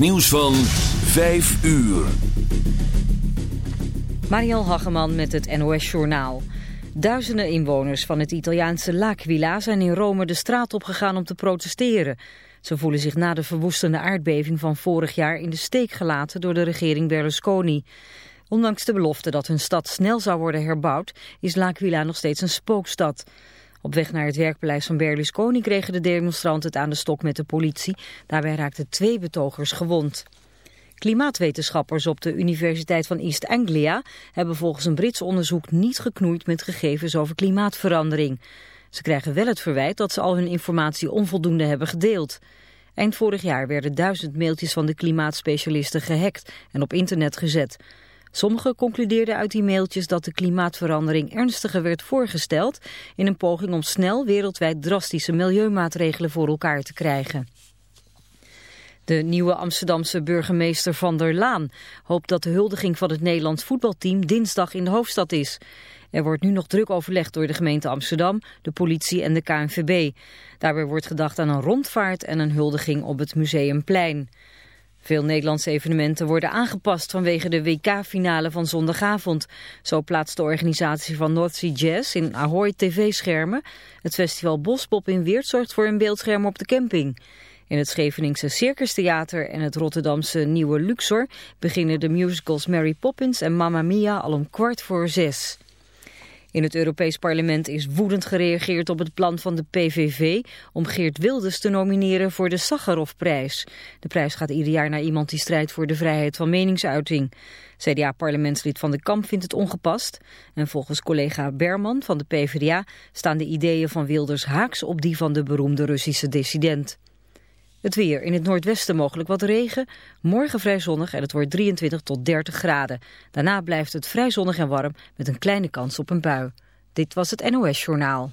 Nieuws van 5 uur. Mariel Hageman met het NOS Journaal. Duizenden inwoners van het Italiaanse L'Aquila zijn in Rome de straat opgegaan om te protesteren. Ze voelen zich na de verwoestende aardbeving van vorig jaar in de steek gelaten door de regering Berlusconi. Ondanks de belofte dat hun stad snel zou worden herbouwd, is L'Aquila nog steeds een spookstad. Op weg naar het werkpaleis van Berlusconi kregen de demonstranten het aan de stok met de politie. Daarbij raakten twee betogers gewond. Klimaatwetenschappers op de Universiteit van East Anglia hebben volgens een Brits onderzoek niet geknoeid met gegevens over klimaatverandering. Ze krijgen wel het verwijt dat ze al hun informatie onvoldoende hebben gedeeld. Eind vorig jaar werden duizend mailtjes van de klimaatspecialisten gehackt en op internet gezet. Sommigen concludeerden uit die mailtjes dat de klimaatverandering ernstiger werd voorgesteld in een poging om snel wereldwijd drastische milieumaatregelen voor elkaar te krijgen. De nieuwe Amsterdamse burgemeester Van der Laan hoopt dat de huldiging van het Nederlands voetbalteam dinsdag in de hoofdstad is. Er wordt nu nog druk overlegd door de gemeente Amsterdam, de politie en de KNVB. Daarbij wordt gedacht aan een rondvaart en een huldiging op het Museumplein. Veel Nederlandse evenementen worden aangepast vanwege de WK-finale van zondagavond. Zo plaatst de organisatie van North Sea Jazz in Ahoy tv-schermen. Het festival Bospop in Weert zorgt voor een beeldscherm op de camping. In het Scheveningse Circus Theater en het Rotterdamse Nieuwe Luxor beginnen de musicals Mary Poppins en Mamma Mia al om kwart voor zes. In het Europees Parlement is woedend gereageerd op het plan van de PVV om Geert Wilders te nomineren voor de Sakharovprijs. De prijs gaat ieder jaar naar iemand die strijdt voor de vrijheid van meningsuiting. CDA-parlementslid Van de Kamp vindt het ongepast. En volgens collega Berman van de PvdA staan de ideeën van Wilders haaks op die van de beroemde Russische dissident. Het weer. In het noordwesten mogelijk wat regen. Morgen vrij zonnig en het wordt 23 tot 30 graden. Daarna blijft het vrij zonnig en warm met een kleine kans op een bui. Dit was het NOS Journaal.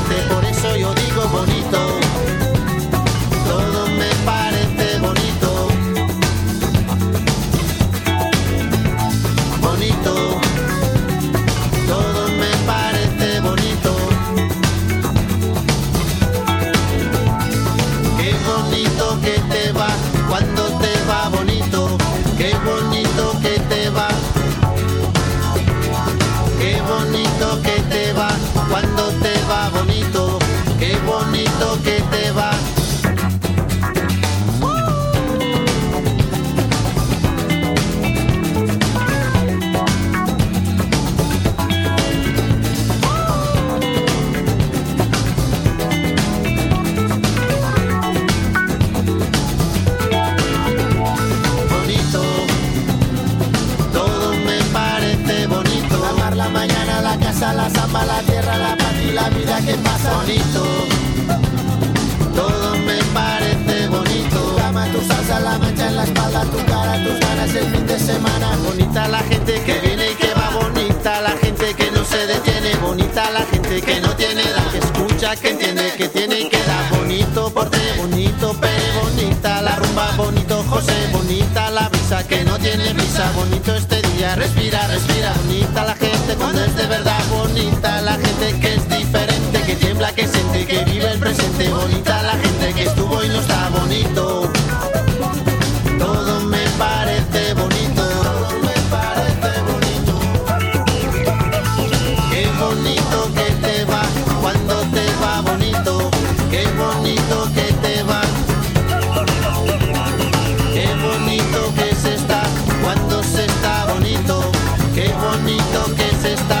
bonito que se está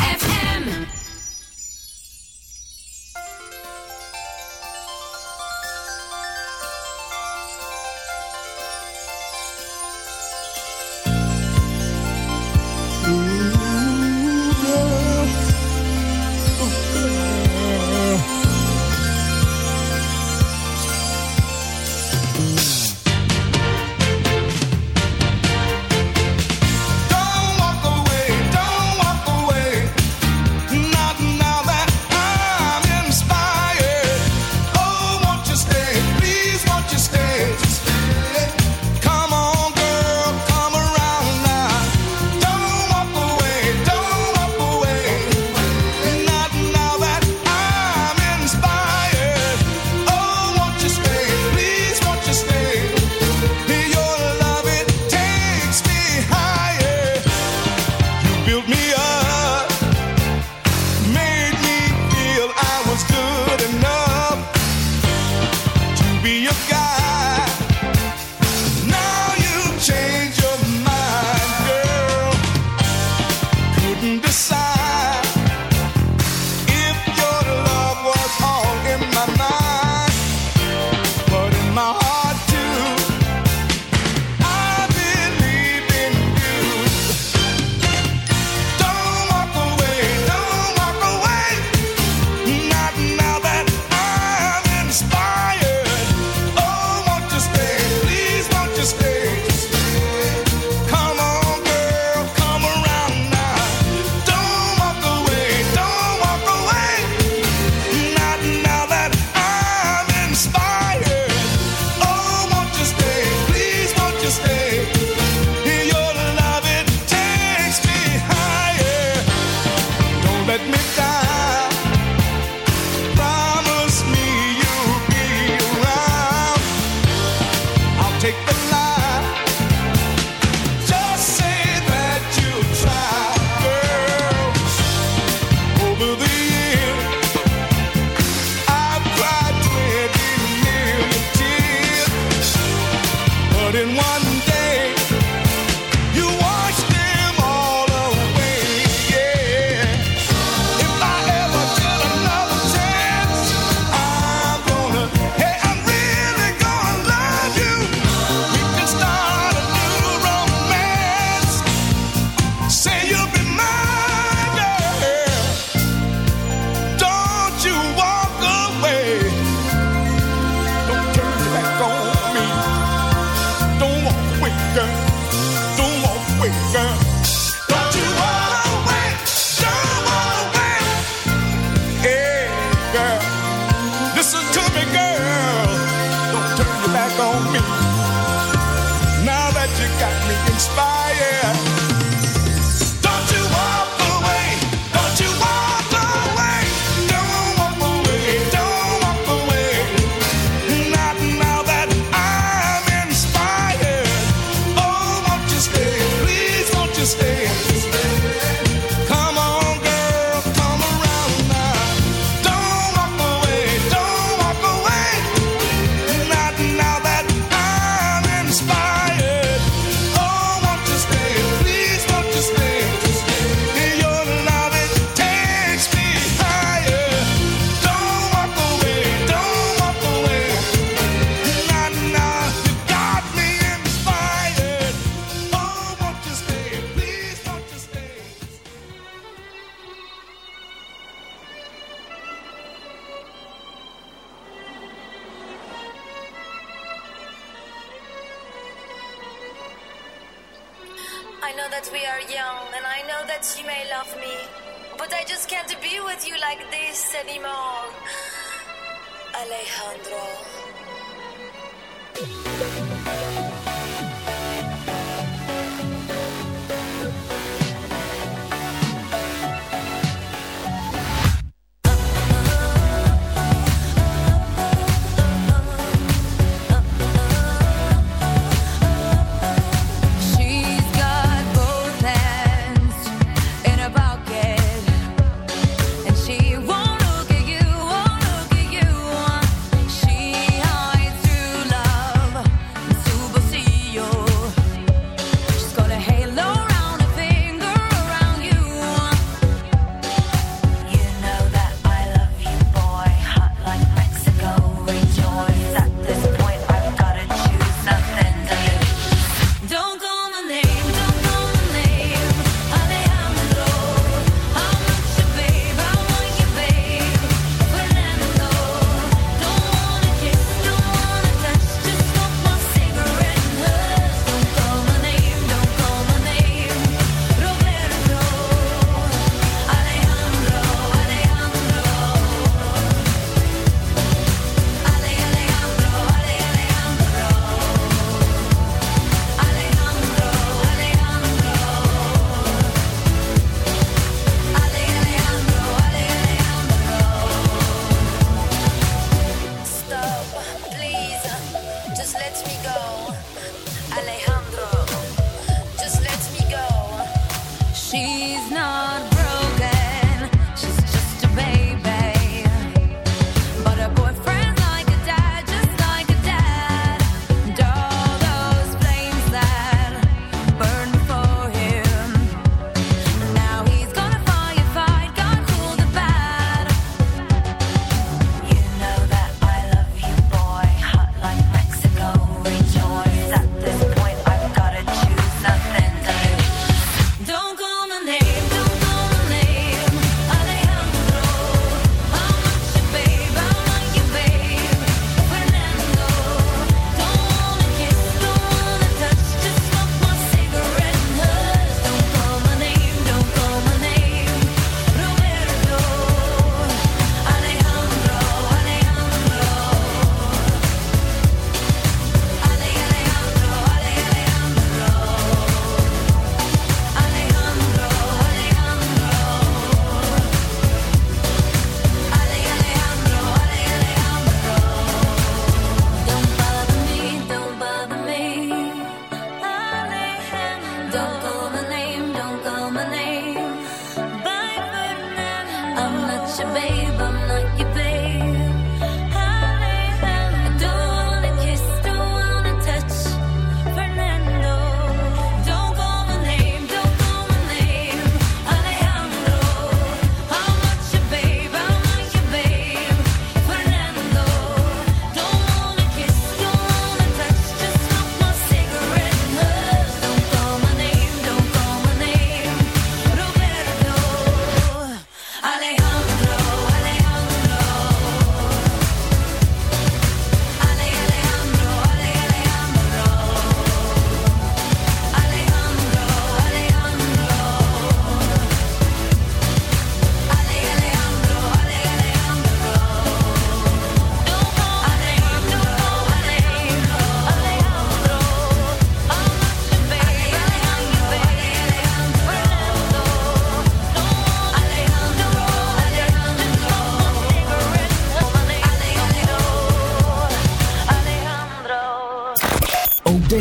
built me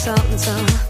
something, so.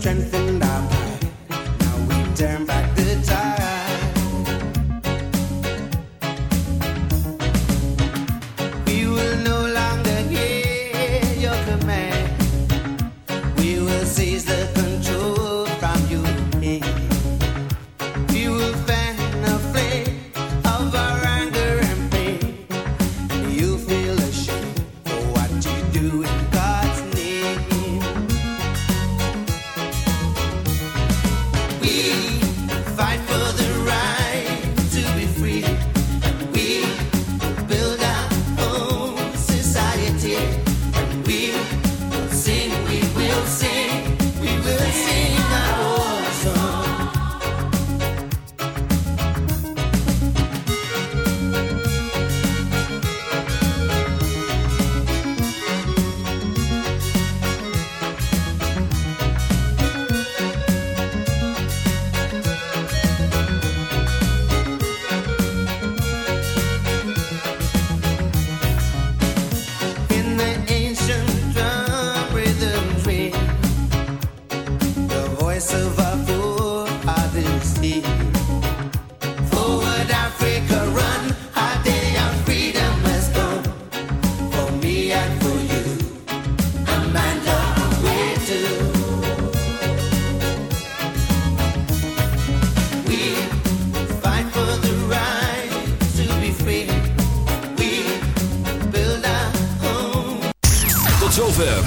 Strengthened